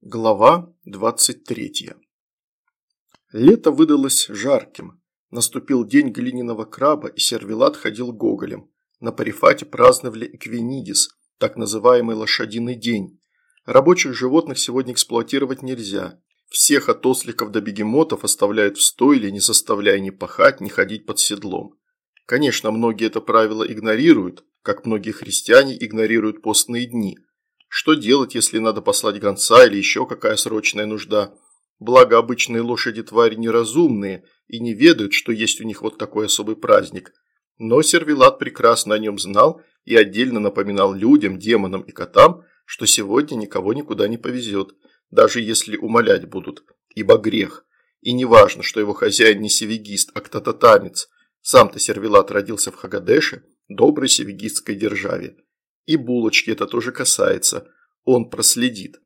Глава 23 Лето выдалось жарким. Наступил день глиняного краба, и сервелат ходил гоголем. На парифате праздновали Эквинидис, так называемый лошадиный день. Рабочих животных сегодня эксплуатировать нельзя. Всех от осликов до бегемотов оставляют в стойле, не заставляя ни пахать, ни ходить под седлом. Конечно, многие это правило игнорируют, как многие христиане игнорируют постные дни – что делать, если надо послать гонца или еще какая срочная нужда? Благо, обычные лошади твари неразумные и не ведают, что есть у них вот такой особый праздник. Но сервилат прекрасно о нем знал и отдельно напоминал людям, демонам и котам, что сегодня никого никуда не повезет, даже если умолять будут, ибо грех. И не важно, что его хозяин не севигист, а кто-то Сам-то сервилат родился в Хагадеше, доброй севигистской державе. И булочки это тоже касается. Он проследит.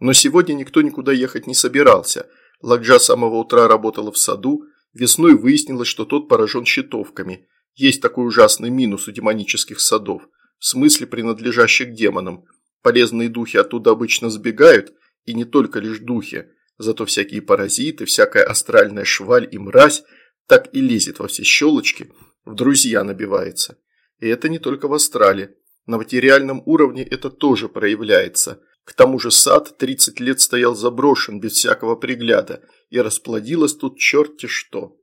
Но сегодня никто никуда ехать не собирался. Ладжа с самого утра работала в саду. Весной выяснилось, что тот поражен щитовками. Есть такой ужасный минус у демонических садов. В смысле принадлежащих демонам. Полезные духи оттуда обычно сбегают, и не только лишь духи. Зато всякие паразиты, всякая астральная шваль и мразь так и лезет во все щелочки, в друзья набивается. И это не только в астрале. На материальном уровне это тоже проявляется. К тому же сад 30 лет стоял заброшен без всякого пригляда, и расплодилось тут черти что.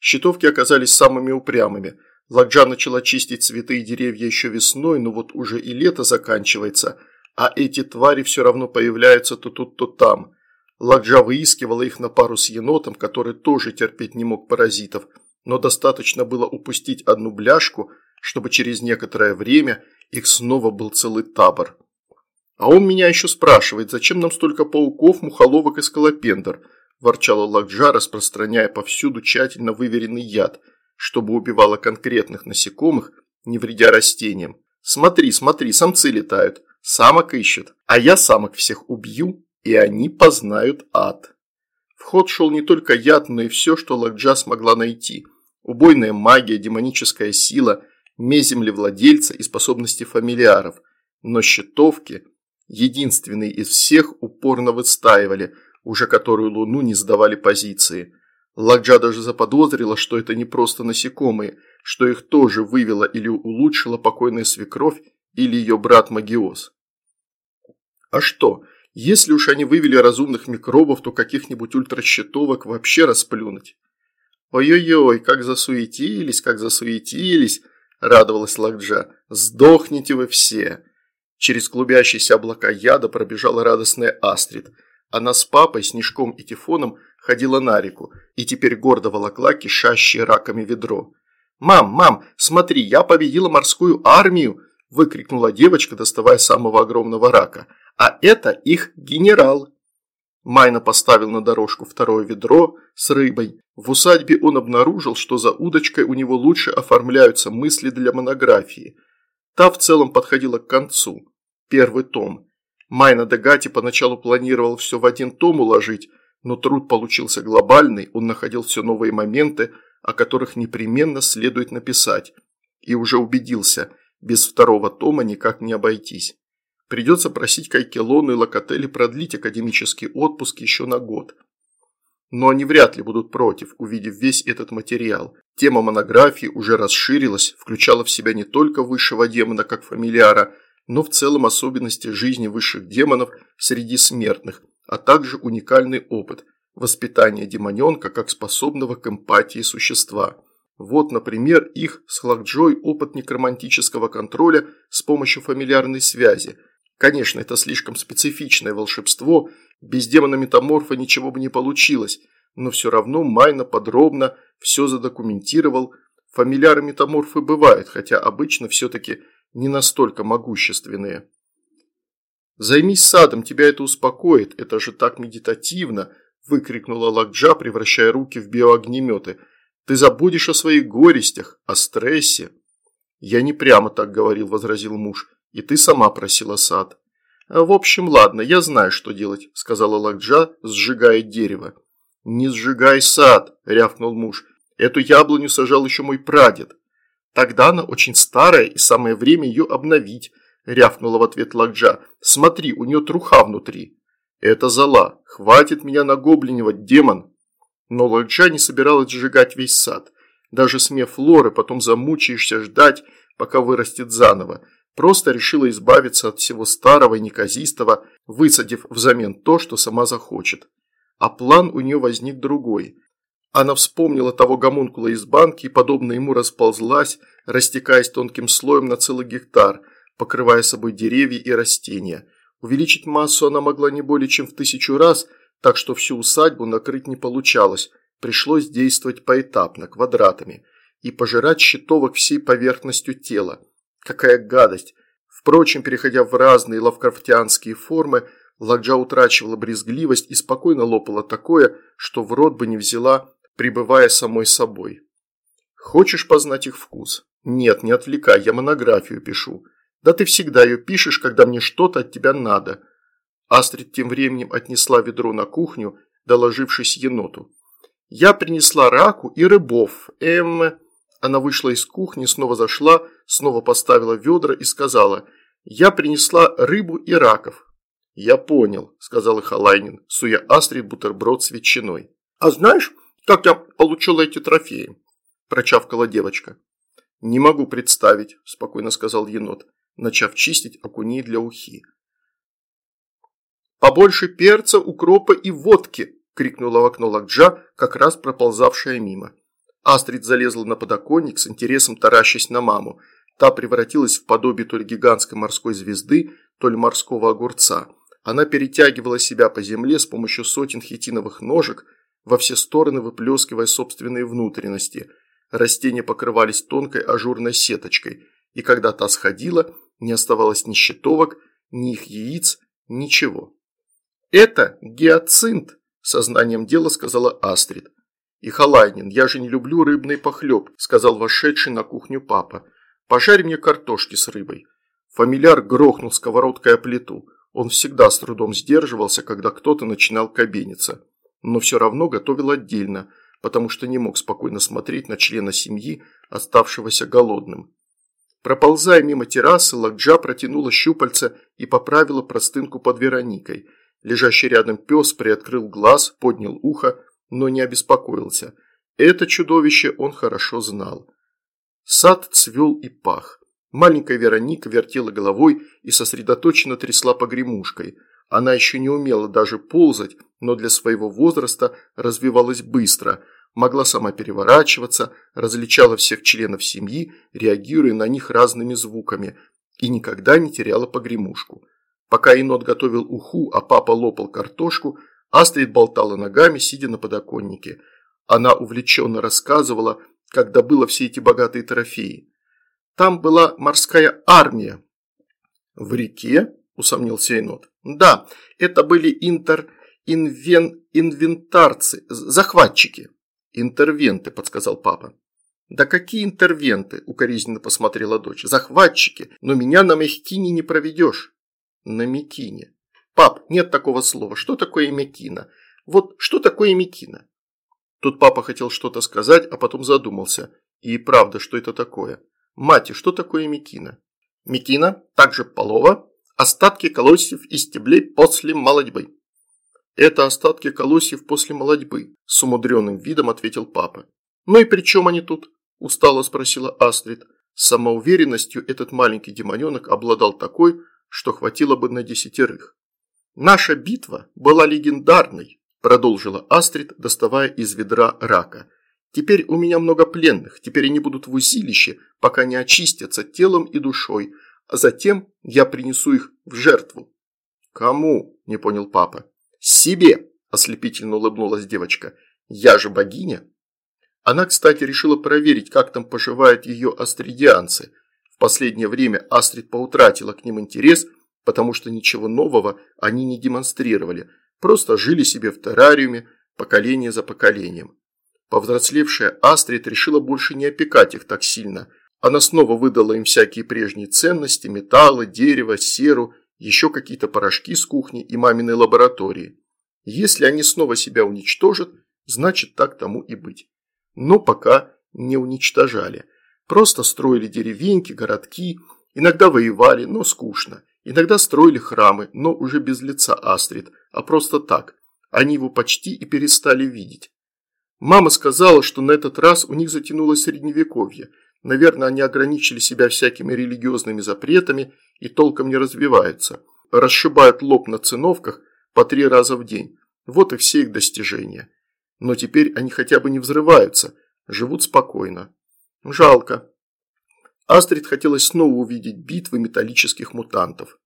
Щитовки оказались самыми упрямыми. Ладжа начала чистить цветы и деревья еще весной, но вот уже и лето заканчивается, а эти твари все равно появляются то тут, то там. Ладжа выискивала их на пару с енотом, который тоже терпеть не мог паразитов, но достаточно было упустить одну бляшку, чтобы через некоторое время – их снова был целый табор. «А он меня еще спрашивает, зачем нам столько пауков, мухоловок и скалопендр?» – ворчала Лакджа, распространяя повсюду тщательно выверенный яд, чтобы убивало конкретных насекомых, не вредя растениям. «Смотри, смотри, самцы летают, самок ищут, а я самок всех убью, и они познают ад». В ход шел не только яд, но и все, что Лакджа смогла найти. Убойная магия, демоническая сила – меземлевладельца и способности фамилиаров, но щитовки, единственные из всех, упорно выстаивали, уже которую луну не сдавали позиции. Ладжа даже заподозрила, что это не просто насекомые, что их тоже вывела или улучшила покойная свекровь или ее брат Магиоз. А что, если уж они вывели разумных микробов, то каких-нибудь ультращитовок вообще расплюнуть? Ой-ой-ой, как засуетились, как засуетились, – радовалась Лакджа. «Сдохните вы все!» Через клубящиеся облака яда пробежала радостная Астрид. Она с папой, Снежком и Тифоном ходила на реку и теперь гордо волокла кишащее раками ведро. «Мам, мам, смотри, я победила морскую армию!» – выкрикнула девочка, доставая самого огромного рака. «А это их генерал!» Майна поставил на дорожку второе ведро с рыбой. В усадьбе он обнаружил, что за удочкой у него лучше оформляются мысли для монографии. Та в целом подходила к концу. Первый том. Майна Дегати поначалу планировал все в один том уложить, но труд получился глобальный, он находил все новые моменты, о которых непременно следует написать. И уже убедился, без второго тома никак не обойтись. Придется просить Кайкелону и Локотели продлить академический отпуск еще на год. Но они вряд ли будут против, увидев весь этот материал. Тема монографии уже расширилась, включала в себя не только высшего демона как фамилиара, но в целом особенности жизни высших демонов среди смертных, а также уникальный опыт – воспитания демоненка как способного к эмпатии существа. Вот, например, их с Хлакджой опыт некромантического контроля с помощью фамильярной связи – Конечно, это слишком специфичное волшебство, без демона-метаморфа ничего бы не получилось, но все равно Майна подробно все задокументировал. Фамильяры-метаморфы бывают, хотя обычно все-таки не настолько могущественные. «Займись садом, тебя это успокоит, это же так медитативно!» – выкрикнула Лакджа, превращая руки в биоогнеметы. «Ты забудешь о своих горестях, о стрессе!» «Я не прямо так говорил», – возразил муж. И ты сама просила сад. В общем, ладно, я знаю, что делать, сказала Лакджа, сжигая дерево. Не сжигай сад, рявкнул муж. Эту яблоню сажал еще мой прадед. Тогда она очень старая, и самое время ее обновить, рявкнула в ответ Лакджа. Смотри, у нее труха внутри. «Это зала. Хватит меня нагоблинивать, демон!» Но Ладжа не собиралась сжигать весь сад. Даже смев Лоры, потом замучаешься ждать, пока вырастет заново. Просто решила избавиться от всего старого и неказистого, высадив взамен то, что сама захочет. А план у нее возник другой. Она вспомнила того гомункула из банки и, подобно ему, расползлась, растекаясь тонким слоем на целый гектар, покрывая собой деревья и растения. Увеличить массу она могла не более чем в тысячу раз, так что всю усадьбу накрыть не получалось, пришлось действовать поэтапно, квадратами, и пожирать щитовок всей поверхностью тела. Какая гадость! Впрочем, переходя в разные лавкрафтианские формы, Ладжа утрачивала брезгливость и спокойно лопала такое, что в рот бы не взяла, пребывая самой собой. Хочешь познать их вкус? Нет, не отвлекай, я монографию пишу. Да ты всегда ее пишешь, когда мне что-то от тебя надо. Астрид тем временем отнесла ведро на кухню, доложившись еноту. Я принесла раку и рыбов. Эм... Она вышла из кухни, снова зашла, снова поставила ведра и сказала, «Я принесла рыбу и раков». «Я понял», – сказал Халайнин, суя Астрид бутерброд с ветчиной. «А знаешь, как я получила эти трофеи?» – прочавкала девочка. «Не могу представить», – спокойно сказал енот, начав чистить окуней для ухи. «Побольше перца, укропа и водки!» – крикнула в окно Лакджа, как раз проползавшая мимо. Астрид залезла на подоконник с интересом таращась на маму. Та превратилась в подобие то ли гигантской морской звезды, то ли морского огурца. Она перетягивала себя по земле с помощью сотен хитиновых ножек, во все стороны выплескивая собственные внутренности. Растения покрывались тонкой ажурной сеточкой, и когда та сходила, не оставалось ни щитовок, ни их яиц, ничего. «Это гиацинт», – сознанием дела сказала Астрид. «И Халайнин, я же не люблю рыбный похлеб», – сказал вошедший на кухню папа. «Пожарь мне картошки с рыбой». Фамильяр грохнул сковородкой о плиту. Он всегда с трудом сдерживался, когда кто-то начинал кабениться. Но все равно готовил отдельно, потому что не мог спокойно смотреть на члена семьи, оставшегося голодным. Проползая мимо террасы, Лакджа протянула щупальца и поправила простынку под Вероникой. Лежащий рядом пес приоткрыл глаз, поднял ухо, но не обеспокоился. Это чудовище он хорошо знал. Сад цвел и пах. Маленькая Вероника вертела головой и сосредоточенно трясла погремушкой. Она еще не умела даже ползать, но для своего возраста развивалась быстро, могла сама переворачиваться, различала всех членов семьи, реагируя на них разными звуками, и никогда не теряла погремушку. Пока енот готовил уху, а папа лопал картошку, Астрид болтала ногами, сидя на подоконнике. Она увлеченно рассказывала, как добыла все эти богатые трофеи. Там была морская армия. В реке? Усомнился енот. Да, это были интер... инвен... инвентарцы, захватчики. Интервенты, подсказал папа. «Да какие интервенты?» – укоризненно посмотрела дочь. «Захватчики, но меня на Мехкине не проведешь». «На Мекине», «Пап, нет такого слова. Что такое Мекина? Вот что такое Мекина?» Тут папа хотел что-то сказать, а потом задумался. И правда, что это такое? Мати, что такое Мекина? Мекина, также полова, остатки колосьев и стеблей после молодьбы. Это остатки колосьев после молодьбы, с умудренным видом ответил папа. Ну и при чем они тут? Устало спросила Астрид. Самоуверенностью этот маленький демоненок обладал такой, что хватило бы на десятерых. «Наша битва была легендарной», – продолжила Астрид, доставая из ведра рака. «Теперь у меня много пленных, теперь они будут в узилище, пока не очистятся телом и душой, а затем я принесу их в жертву». «Кому?» – не понял папа. «Себе!» – ослепительно улыбнулась девочка. «Я же богиня!» Она, кстати, решила проверить, как там поживают ее астридианцы. В последнее время Астрид поутратила к ним интерес – потому что ничего нового они не демонстрировали, просто жили себе в террариуме поколение за поколением. Повзрослевшая Астрид решила больше не опекать их так сильно. Она снова выдала им всякие прежние ценности, металлы, дерево, серу, еще какие-то порошки с кухни и маминой лаборатории. Если они снова себя уничтожат, значит так тому и быть. Но пока не уничтожали. Просто строили деревеньки, городки, иногда воевали, но скучно Иногда строили храмы, но уже без лица Астрид, а просто так. Они его почти и перестали видеть. Мама сказала, что на этот раз у них затянулось средневековье. Наверное, они ограничили себя всякими религиозными запретами и толком не развиваются. Расшибают лоб на циновках по три раза в день. Вот и все их достижения. Но теперь они хотя бы не взрываются, живут спокойно. Жалко. Астрид хотелось снова увидеть битвы металлических мутантов.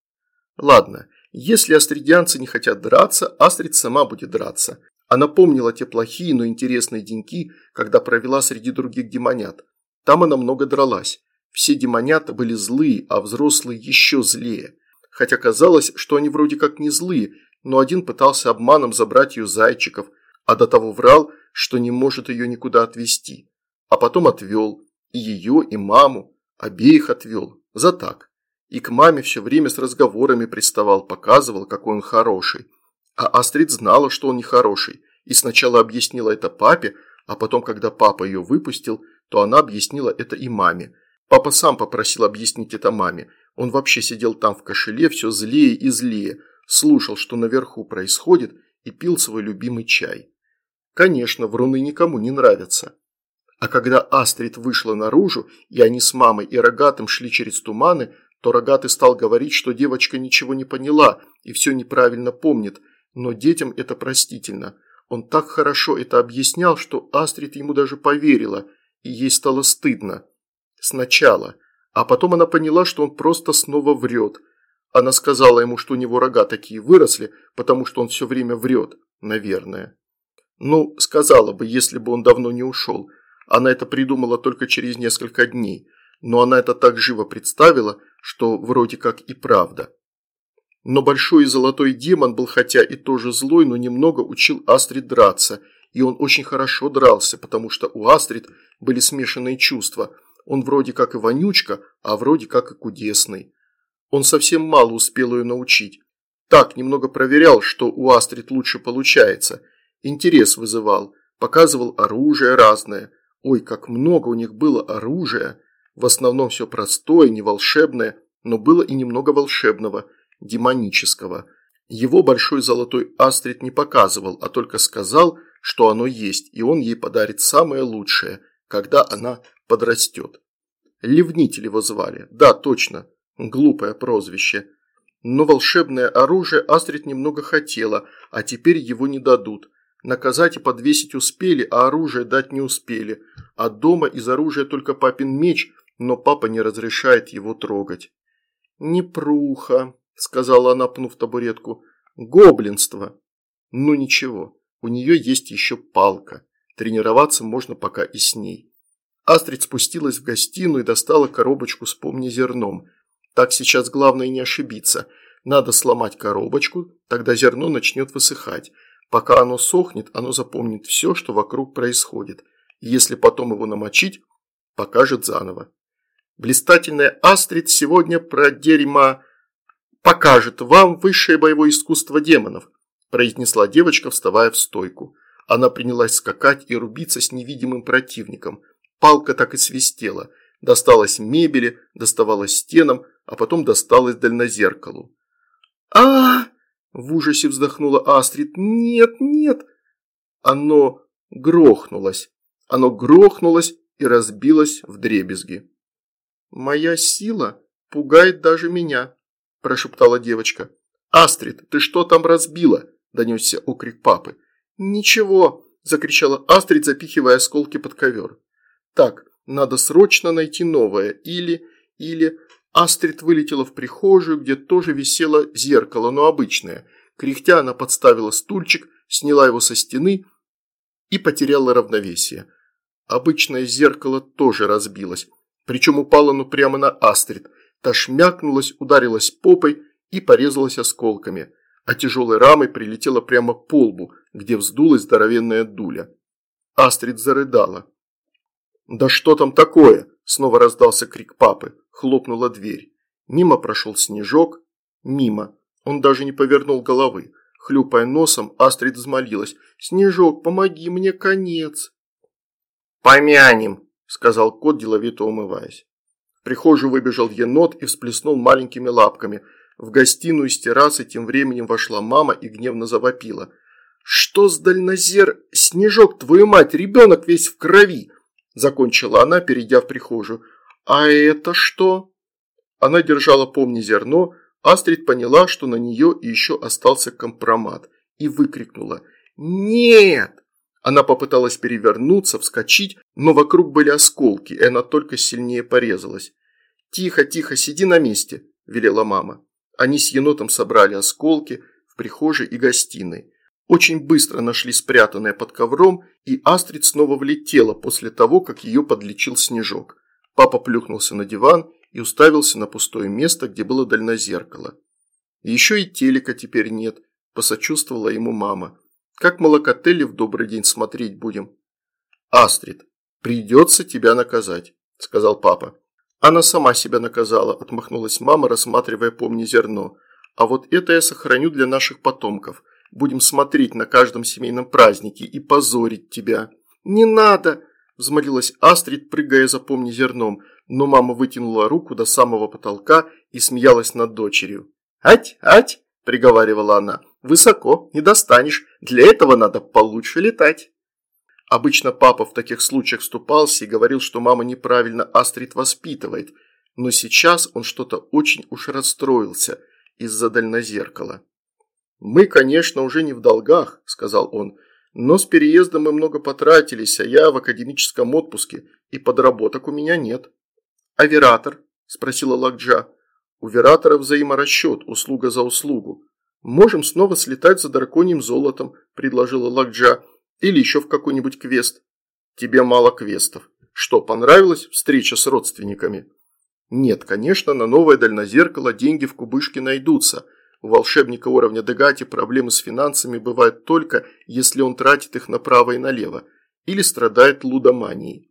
Ладно, если астридианцы не хотят драться, Астрид сама будет драться. Она помнила те плохие, но интересные деньки, когда провела среди других демонят. Там она много дралась. Все демонята были злые, а взрослые еще злее. Хотя казалось, что они вроде как не злые, но один пытался обманом забрать ее зайчиков, а до того врал, что не может ее никуда отвезти. А потом отвел. И ее, и маму. Обеих отвел. За так. И к маме все время с разговорами приставал, показывал, какой он хороший. А Астрид знала, что он нехороший, и сначала объяснила это папе, а потом, когда папа ее выпустил, то она объяснила это и маме. Папа сам попросил объяснить это маме. Он вообще сидел там в кошеле, все злее и злее, слушал, что наверху происходит, и пил свой любимый чай. Конечно, вруны никому не нравятся. А когда Астрид вышла наружу, и они с мамой и Рогатым шли через туманы, то Рогатый стал говорить, что девочка ничего не поняла и все неправильно помнит – но детям это простительно. Он так хорошо это объяснял, что Астрид ему даже поверила, и ей стало стыдно. Сначала. А потом она поняла, что он просто снова врет. Она сказала ему, что у него рога такие выросли, потому что он все время врет. Наверное. Ну, сказала бы, если бы он давно не ушел. Она это придумала только через несколько дней. Но она это так живо представила, что вроде как и правда. Но большой и золотой демон был хотя и тоже злой, но немного учил Астрид драться, и он очень хорошо дрался, потому что у Астрид были смешанные чувства. Он вроде как и вонючка, а вроде как и кудесный. Он совсем мало успел ее научить. Так, немного проверял, что у Астрид лучше получается. Интерес вызывал, показывал оружие разное. Ой, как много у них было оружия. В основном все простое, не волшебное, но было и немного волшебного – демонического. Его большой золотой астрид не показывал, а только сказал, что оно есть, и он ей подарит самое лучшее, когда она подрастет. Ливнитель его звали, да, точно, глупое прозвище. Но волшебное оружие Астрид немного хотела, а теперь его не дадут. Наказать и подвесить успели, а оружие дать не успели. А дома из оружия только папин меч, но папа не разрешает его трогать. Непруха, – сказала она, пнув табуретку. «Гоблинство!» «Ну ничего, у нее есть еще палка. Тренироваться можно пока и с ней». Астрид спустилась в гостиную и достала коробочку с помни зерном. Так сейчас главное не ошибиться. Надо сломать коробочку, тогда зерно начнет высыхать. Пока оно сохнет, оно запомнит все, что вокруг происходит. если потом его намочить, покажет заново. Блистательная Астрид сегодня про дерьма покажет вам высшее боевое искусство демонов», произнесла девочка, вставая в стойку. Она принялась скакать и рубиться с невидимым противником. Палка так и свистела. Досталась мебели, доставалась стенам, а потом досталась дальнозеркалу. а, В ужасе вздохнула Астрид. «Нет, нет!» Оно грохнулось. Оно грохнулось и разбилось в дребезги. «Моя сила пугает даже меня», – прошептала девочка. «Астрид, ты что там разбила?» – донесся окрик папы. «Ничего!» – закричала Астрид, запихивая осколки под ковер. «Так, надо срочно найти новое. Или... или...» Астрид вылетела в прихожую, где тоже висело зеркало, но обычное. Кряхтя она подставила стульчик, сняла его со стены и потеряла равновесие. Обычное зеркало тоже разбилось, причем упало оно прямо на Астрид – Та шмякнулась, ударилась попой и порезалась осколками, а тяжелой рамой прилетела прямо по лбу, где вздулась здоровенная дуля. Астрид зарыдала. «Да что там такое?» – снова раздался крик папы. Хлопнула дверь. Мимо прошел снежок. Мимо. Он даже не повернул головы. Хлюпая носом, Астрид взмолилась. «Снежок, помоги, мне конец!» «Помянем!» – сказал кот, деловито умываясь. В прихожую выбежал енот и всплеснул маленькими лапками. В гостиную с террасы тем временем вошла мама и гневно завопила. «Что с дальнозер? Снежок, твою мать, ребенок весь в крови!» Закончила она, перейдя в прихожую. «А это что?» Она держала помни зерно, Астрид поняла, что на нее еще остался компромат, и выкрикнула «Нет!». Она попыталась перевернуться, вскочить, но вокруг были осколки, и она только сильнее порезалась. «Тихо, тихо, сиди на месте», – велела мама. Они с енотом собрали осколки в прихожей и гостиной. Очень быстро нашли спрятанное под ковром, и Астрид снова влетела после того, как ее подлечил снежок. Папа плюхнулся на диван и уставился на пустое место, где было дальнозеркало. «Еще и телека теперь нет», – посочувствовала ему мама. «Как молокотели в добрый день смотреть будем?» «Астрид, придется тебя наказать», – сказал папа. «Она сама себя наказала», – отмахнулась мама, рассматривая помни зерно. «А вот это я сохраню для наших потомков. Будем смотреть на каждом семейном празднике и позорить тебя». «Не надо!» – взмолилась Астрид, прыгая за помни зерном но мама вытянула руку до самого потолка и смеялась над дочерью. «Ать, ать!» – приговаривала она. «Высоко, не достанешь, для этого надо получше летать». Обычно папа в таких случаях вступался и говорил, что мама неправильно Астрид воспитывает, но сейчас он что-то очень уж расстроился из-за дальнозеркала. «Мы, конечно, уже не в долгах», – сказал он, – «но с переездом мы много потратились, а я в академическом отпуске, и подработок у меня нет». «А вератор?» – спросила Лакджа. «У вератора взаиморасчет, услуга за услугу. Можем снова слетать за драконьим золотом», – предложила Лакджа. «Или еще в какой-нибудь квест». «Тебе мало квестов. Что, понравилась встреча с родственниками?» «Нет, конечно, на новое дальнозеркало деньги в кубышке найдутся». У волшебника уровня Дегати проблемы с финансами бывают только, если он тратит их направо и налево, или страдает лудоманией.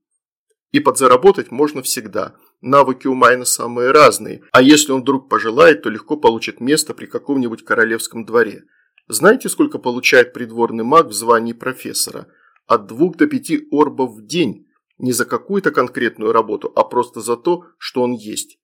И подзаработать можно всегда – Навыки у Майна самые разные, а если он вдруг пожелает, то легко получит место при каком-нибудь королевском дворе. Знаете, сколько получает придворный маг в звании профессора? От двух до пяти орбов в день. Не за какую-то конкретную работу, а просто за то, что он есть.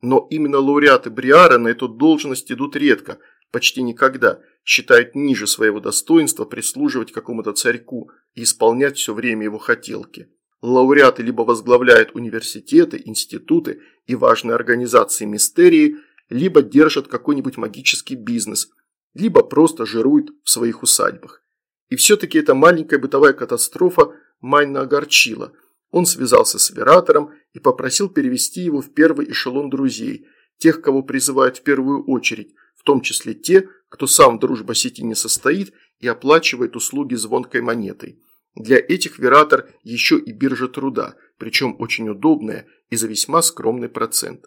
Но именно лауреаты Бриара на эту должность идут редко, почти никогда, считают ниже своего достоинства прислуживать какому-то царьку и исполнять все время его хотелки. Лауреаты либо возглавляют университеты, институты и важные организации мистерии, либо держат какой-нибудь магический бизнес, либо просто жируют в своих усадьбах. И все-таки эта маленькая бытовая катастрофа Майна огорчила. Он связался с оператором и попросил перевести его в первый эшелон друзей, тех, кого призывают в первую очередь, в том числе те, кто сам в дружбосети не состоит и оплачивает услуги звонкой монетой. Для этих Вератор еще и биржа труда, причем очень удобная и за весьма скромный процент.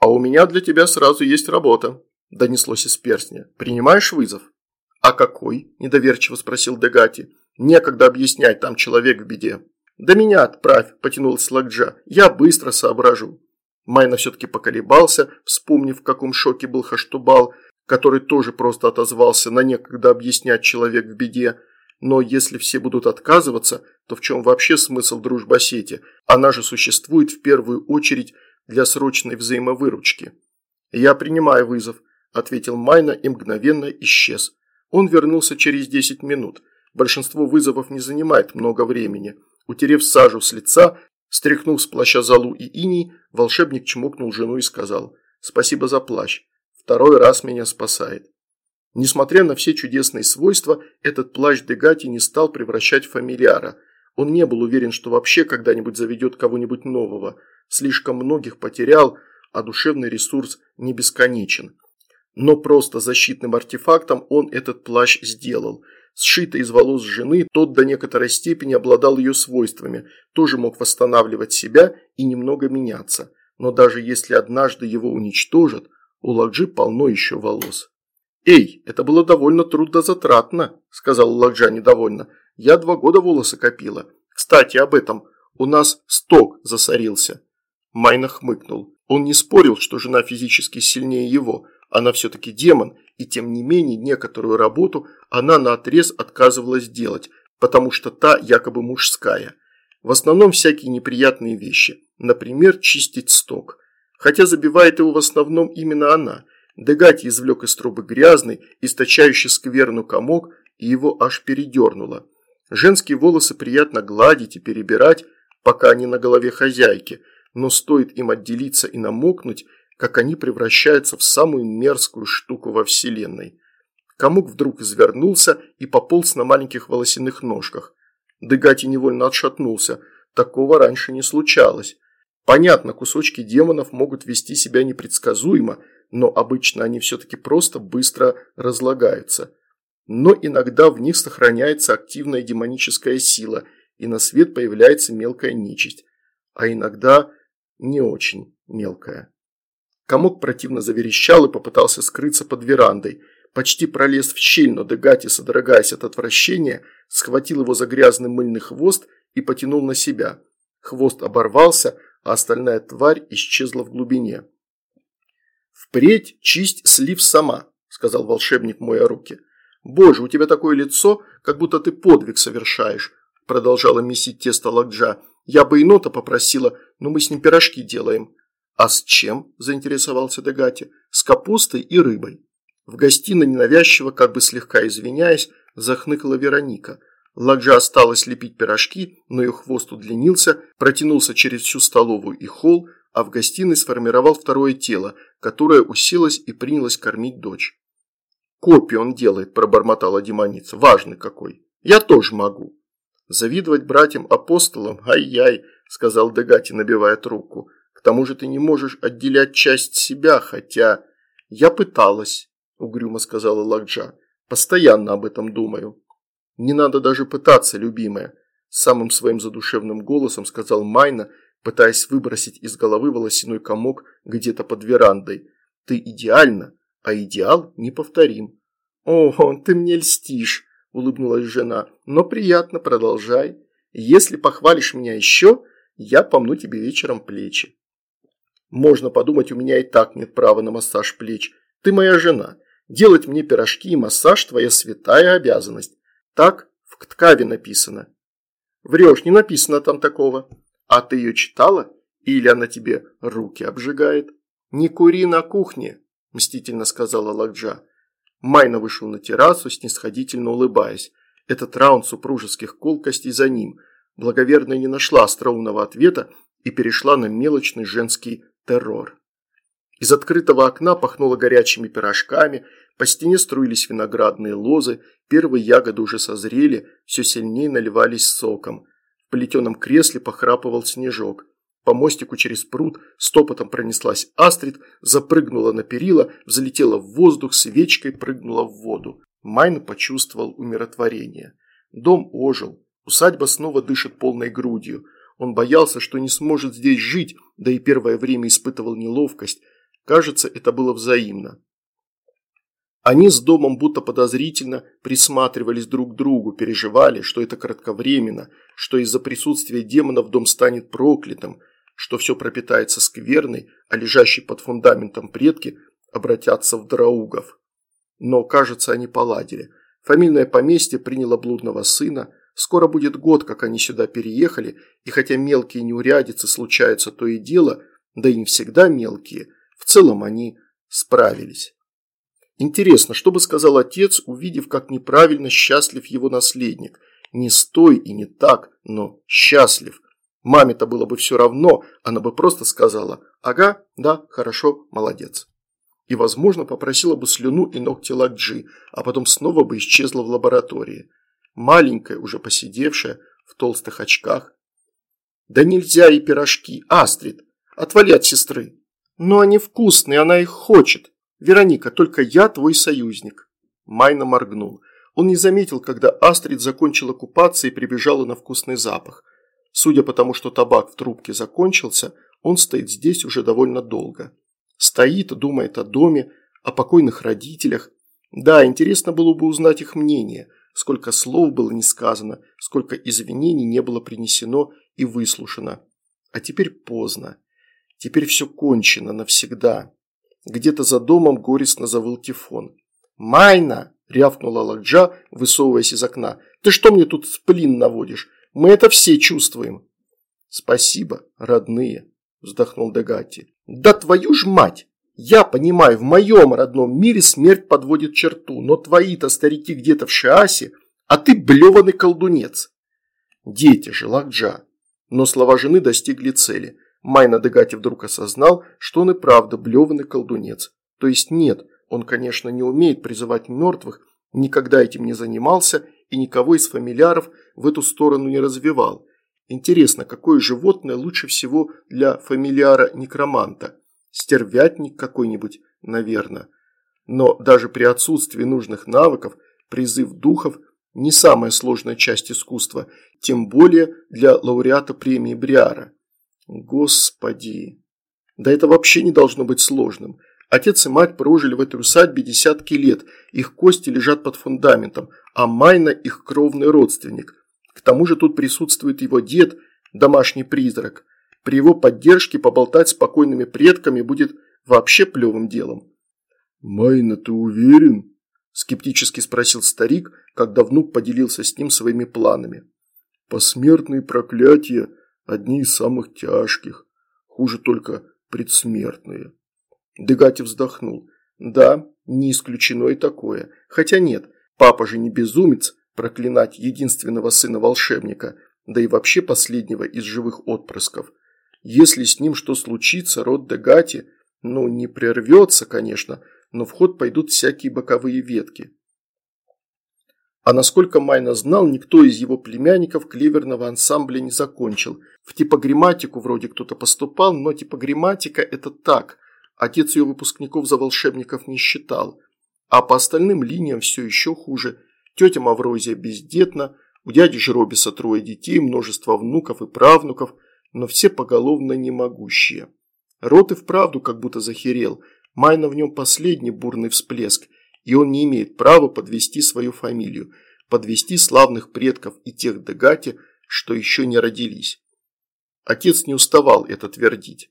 «А у меня для тебя сразу есть работа», – донеслось из перстня. «Принимаешь вызов?» «А какой?» – недоверчиво спросил Дегати. «Некогда объяснять, там человек в беде». «Да меня отправь», – потянулась Лакджа. «Я быстро соображу». Майна все-таки поколебался, вспомнив, в каком шоке был Хаштубал, который тоже просто отозвался на некогда объяснять человек в беде, но если все будут отказываться, то в чем вообще смысл дружбосети? Она же существует в первую очередь для срочной взаимовыручки. «Я принимаю вызов», – ответил Майна и мгновенно исчез. Он вернулся через 10 минут. Большинство вызовов не занимает много времени. Утерев сажу с лица, стряхнув с плаща залу и иней, волшебник чмокнул жену и сказал «Спасибо за плащ. Второй раз меня спасает». Несмотря на все чудесные свойства, этот плащ Дегати не стал превращать в фамильяра. Он не был уверен, что вообще когда-нибудь заведет кого-нибудь нового. Слишком многих потерял, а душевный ресурс не бесконечен. Но просто защитным артефактом он этот плащ сделал. Сшитый из волос жены, тот до некоторой степени обладал ее свойствами, тоже мог восстанавливать себя и немного меняться. Но даже если однажды его уничтожат, у Ладжи полно еще волос. «Эй, это было довольно трудозатратно», – сказал Ладжа недовольно. «Я два года волосы копила. Кстати, об этом. У нас сток засорился». Майна хмыкнул. Он не спорил, что жена физически сильнее его. Она все-таки демон, и тем не менее некоторую работу она наотрез отказывалась делать, потому что та якобы мужская. В основном всякие неприятные вещи. Например, чистить сток. Хотя забивает его в основном именно она – Дегати извлек из трубы грязный, источающий скверну комок, и его аж передернуло. Женские волосы приятно гладить и перебирать, пока они на голове хозяйки, но стоит им отделиться и намокнуть, как они превращаются в самую мерзкую штуку во вселенной. Комок вдруг извернулся и пополз на маленьких волосяных ножках. Дегати невольно отшатнулся. Такого раньше не случалось. Понятно, кусочки демонов могут вести себя непредсказуемо, но обычно они все-таки просто быстро разлагаются. Но иногда в них сохраняется активная демоническая сила, и на свет появляется мелкая нечисть, а иногда не очень мелкая. Комок противно заверещал и попытался скрыться под верандой. Почти пролез в щель, но Дегати, содрогаясь от отвращения, схватил его за грязный мыльный хвост и потянул на себя. Хвост оборвался, а остальная тварь исчезла в глубине. «Впредь чисть слив сама», – сказал волшебник, моя руки. «Боже, у тебя такое лицо, как будто ты подвиг совершаешь», – продолжала месить тесто Лакджа. «Я бы и нота попросила, но мы с ним пирожки делаем». «А с чем?» – заинтересовался Дегати. «С капустой и рыбой». В гостиной ненавязчиво, как бы слегка извиняясь, захныкала Вероника. Ладжа осталась лепить пирожки, но ее хвост удлинился, протянулся через всю столовую и холл, а в гостиной сформировал второе тело, которое уселось и принялось кормить дочь. «Копию он делает», – пробормотала демоница. «Важный какой. Я тоже могу». «Завидовать братьям-апостолам? Ай-яй», – сказал Дегати, набивая трубку. «К тому же ты не можешь отделять часть себя, хотя...» «Я пыталась», – угрюмо сказала Лакджа. «Постоянно об этом думаю». «Не надо даже пытаться, любимая», – самым своим задушевным голосом сказал Майна, пытаясь выбросить из головы волосяной комок где-то под верандой. «Ты идеальна, а идеал неповторим». «О, ты мне льстишь», – улыбнулась жена, – «но приятно, продолжай. Если похвалишь меня еще, я помну тебе вечером плечи». «Можно подумать, у меня и так нет права на массаж плеч. Ты моя жена. Делать мне пирожки и массаж – твоя святая обязанность. Так в ткаве написано». «Врешь, не написано там такого». А ты ее читала? Или она тебе руки обжигает? Не кури на кухне, мстительно сказала Лакджа. Майна вышел на террасу, снисходительно улыбаясь. Этот раунд супружеских колкостей за ним. Благоверная не нашла остроумного ответа и перешла на мелочный женский террор. Из открытого окна пахнуло горячими пирожками, по стене струились виноградные лозы, первые ягоды уже созрели, все сильнее наливались соком. Плетеном кресле похрапывал снежок. По мостику через пруд стопотом пронеслась Астрид, запрыгнула на перила, взлетела в воздух, свечкой прыгнула в воду. Майн почувствовал умиротворение. Дом ожил. Усадьба снова дышит полной грудью. Он боялся, что не сможет здесь жить, да и первое время испытывал неловкость. Кажется, это было взаимно. Они с домом будто подозрительно присматривались друг к другу, переживали, что это кратковременно, что из-за присутствия демонов дом станет проклятым, что все пропитается скверной, а лежащие под фундаментом предки обратятся в драугов. Но, кажется, они поладили. Фамильное поместье приняло блудного сына, скоро будет год, как они сюда переехали, и хотя мелкие неурядицы случаются то и дело, да и не всегда мелкие, в целом они справились. Интересно, что бы сказал отец, увидев, как неправильно счастлив его наследник. Не стой и не так, но счастлив. Маме-то было бы все равно, она бы просто сказала «Ага, да, хорошо, молодец». И, возможно, попросила бы слюну и ногти Ладжи, а потом снова бы исчезла в лаборатории. Маленькая, уже посидевшая, в толстых очках. «Да нельзя и пирожки, Астрид! Отвали от сестры!» «Но они вкусные, она их хочет!» «Вероника, только я твой союзник». Майна моргнул. Он не заметил, когда Астрид закончила купаться и прибежала на вкусный запах. Судя по тому, что табак в трубке закончился, он стоит здесь уже довольно долго. Стоит, думает о доме, о покойных родителях. Да, интересно было бы узнать их мнение, сколько слов было не сказано, сколько извинений не было принесено и выслушано. А теперь поздно. Теперь все кончено навсегда. Где-то за домом горестно завыл Тифон. «Майна!» – рявкнула Ладжа, высовываясь из окна. «Ты что мне тут сплин наводишь? Мы это все чувствуем». «Спасибо, родные», – вздохнул Дегатти. «Да твою ж мать! Я понимаю, в моем родном мире смерть подводит черту, но твои-то старики где-то в Шиасе, а ты блеванный колдунец. Дети же, Лакджа. Но слова жены достигли цели. Майна Дегати вдруг осознал, что он и правда блеванный колдунец. То есть нет, он, конечно, не умеет призывать мертвых, никогда этим не занимался и никого из фамильяров в эту сторону не развивал. Интересно, какое животное лучше всего для фамильяра-некроманта? Стервятник какой-нибудь, наверное. Но даже при отсутствии нужных навыков призыв духов не самая сложная часть искусства, тем более для лауреата премии Бриара. Господи! Да это вообще не должно быть сложным. Отец и мать прожили в этой усадьбе десятки лет, их кости лежат под фундаментом, а Майна – их кровный родственник. К тому же тут присутствует его дед, домашний призрак. При его поддержке поболтать с покойными предками будет вообще плевым делом. «Майна, ты уверен?» – скептически спросил старик, когда внук поделился с ним своими планами. «Посмертные проклятия – одни из самых тяжких, хуже только предсмертные». Дегати вздохнул. Да, не исключено и такое. Хотя нет, папа же не безумец проклинать единственного сына волшебника, да и вообще последнего из живых отпрысков. Если с ним что случится, род Дегати, ну, не прервется, конечно, но в ход пойдут всякие боковые ветки. А насколько Майна знал, никто из его племянников клеверного ансамбля не закончил. В типограмматику вроде кто-то поступал, но типограмматика – это так – Отец ее выпускников за волшебников не считал. А по остальным линиям все еще хуже. Тетя Маврозия бездетна, у дяди Жеробиса трое детей, множество внуков и правнуков, но все поголовно немогущие. Рот и вправду как будто захерел, Майна в нем последний бурный всплеск, и он не имеет права подвести свою фамилию, подвести славных предков и тех Дегати, что еще не родились. Отец не уставал это твердить.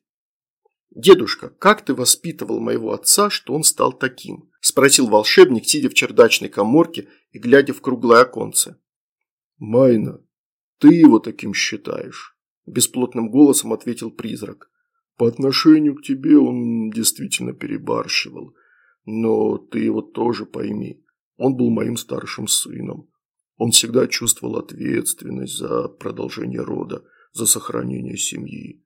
«Дедушка, как ты воспитывал моего отца, что он стал таким?» – спросил волшебник, сидя в чердачной коморке и глядя в круглое оконце. «Майна, ты его таким считаешь?» – бесплотным голосом ответил призрак. «По отношению к тебе он действительно перебарщивал, но ты его тоже пойми, он был моим старшим сыном. Он всегда чувствовал ответственность за продолжение рода, за сохранение семьи.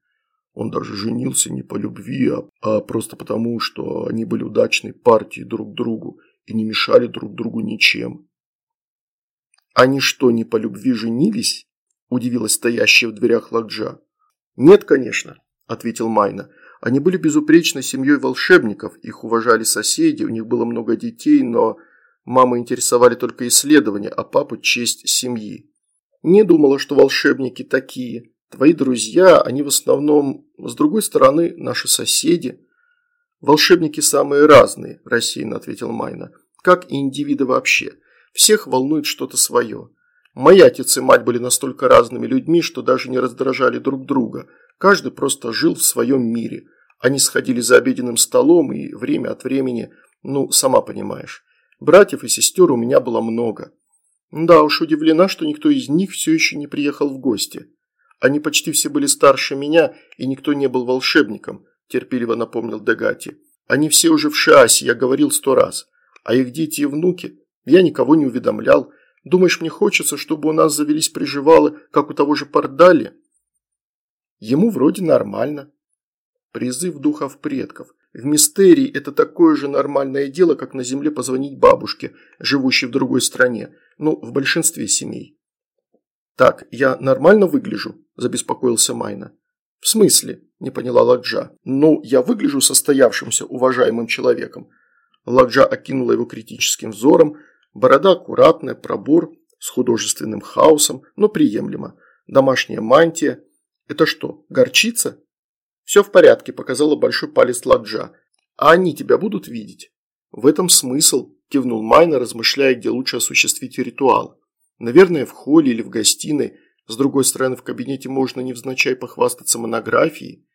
Он даже женился не по любви, а, а просто потому, что они были удачной партией друг другу и не мешали друг другу ничем. «Они что, не по любви женились?» – удивилась стоящая в дверях Ладжа. «Нет, конечно», – ответил Майна. «Они были безупречной семьей волшебников, их уважали соседи, у них было много детей, но маму интересовали только исследования, а папу – честь семьи. Не думала, что волшебники такие. Твои друзья, они в основном, с другой стороны, наши соседи. Волшебники самые разные, рассеянно ответил Майна, как и индивиды вообще. Всех волнует что-то свое. Мои отец и мать были настолько разными людьми, что даже не раздражали друг друга. Каждый просто жил в своем мире. Они сходили за обеденным столом и время от времени, ну, сама понимаешь. Братьев и сестер у меня было много. Да уж, удивлена, что никто из них все еще не приехал в гости. Они почти все были старше меня, и никто не был волшебником», – терпеливо напомнил Дегати. «Они все уже в Шиасе, я говорил сто раз. А их дети и внуки? Я никого не уведомлял. Думаешь, мне хочется, чтобы у нас завелись приживалы, как у того же Пардали?» Ему вроде нормально. Призыв духов предков. В мистерии это такое же нормальное дело, как на земле позвонить бабушке, живущей в другой стране. Ну, в большинстве семей. «Так, я нормально выгляжу?» – забеспокоился Майна. «В смысле?» – не поняла Ладжа. «Ну, я выгляжу состоявшимся, уважаемым человеком». Ладжа окинула его критическим взором. Борода аккуратная, пробор, с художественным хаосом, но приемлемо. Домашняя мантия. «Это что, горчица?» «Все в порядке», – показала большой палец Ладжа. «А они тебя будут видеть?» «В этом смысл», – кивнул Майна, размышляя, где лучше осуществить ритуал. Наверное, в холле или в гостиной. С другой стороны, в кабинете можно невзначай похвастаться монографией.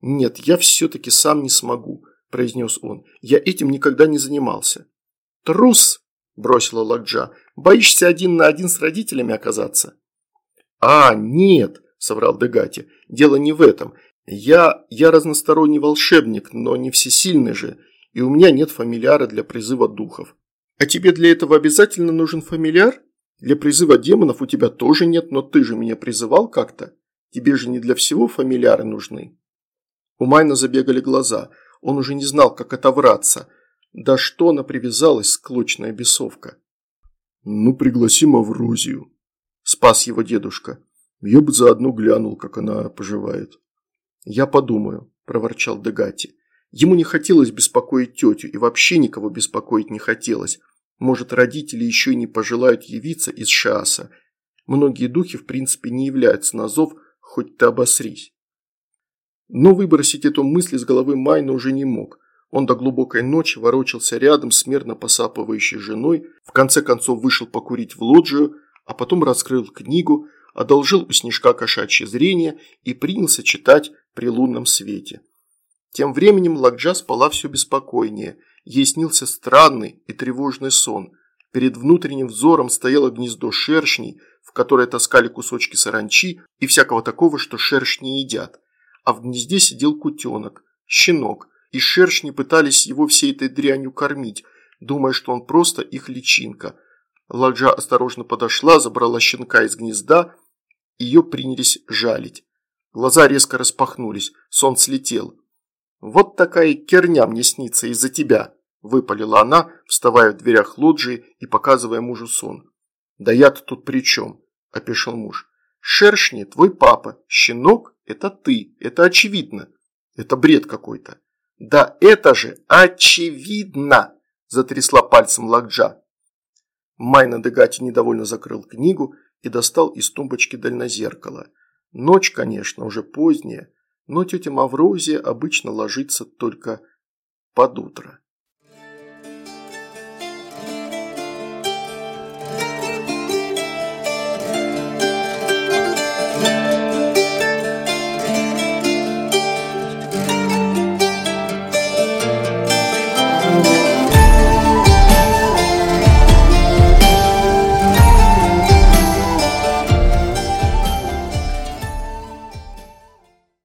«Нет, я все-таки сам не смогу», – произнес он. «Я этим никогда не занимался». «Трус!» – бросила Ладжа. «Боишься один на один с родителями оказаться?» «А, нет!» – соврал Дегати. «Дело не в этом. Я... я разносторонний волшебник, но не всесильный же, и у меня нет фамильяра для призыва духов. А тебе для этого обязательно нужен фамильяр? Для призыва демонов у тебя тоже нет, но ты же меня призывал как-то. Тебе же не для всего фамильяры нужны. У Майна забегали глаза. Он уже не знал, как отовраться. Да что она привязалась, склочная бесовка. «Ну, пригласи Маврозию», – спас его дедушка. «Я бы заодно глянул, как она поживает». «Я подумаю», – проворчал Дегати. Ему не хотелось беспокоить тетю, и вообще никого беспокоить не хотелось. Может, родители еще и не пожелают явиться из Шааса. Многие духи, в принципе, не являются на зов, хоть ты обосрись. Но выбросить эту мысль из головы Майна уже не мог. Он до глубокой ночи ворочался рядом с мерно посапывающей женой, в конце концов вышел покурить в лоджию, а потом раскрыл книгу, одолжил у снежка кошачье зрение и принялся читать при лунном свете. Тем временем Лакджа спала все беспокойнее. Ей снился странный и тревожный сон. Перед внутренним взором стояло гнездо шершней, в которое таскали кусочки саранчи и всякого такого, что шершни едят. А в гнезде сидел кутенок, щенок, и шершни пытались его всей этой дрянью кормить, думая, что он просто их личинка. Ладжа осторожно подошла, забрала щенка из гнезда, ее принялись жалить. Глаза резко распахнулись, сон слетел. «Вот такая керня мне снится из-за тебя», – выпалила она, вставая в дверях лоджии и показывая мужу сон. «Да я-то тут при чем?» – опешил муж. «Шершни – твой папа, щенок – это ты, это очевидно. Это бред какой-то». «Да это же очевидно!» – затрясла пальцем Лакджа. Майна Дегати недовольно закрыл книгу и достал из тумбочки дальнозеркало. Ночь, конечно, уже поздняя, но тетя Маврозия обычно ложится только под утро.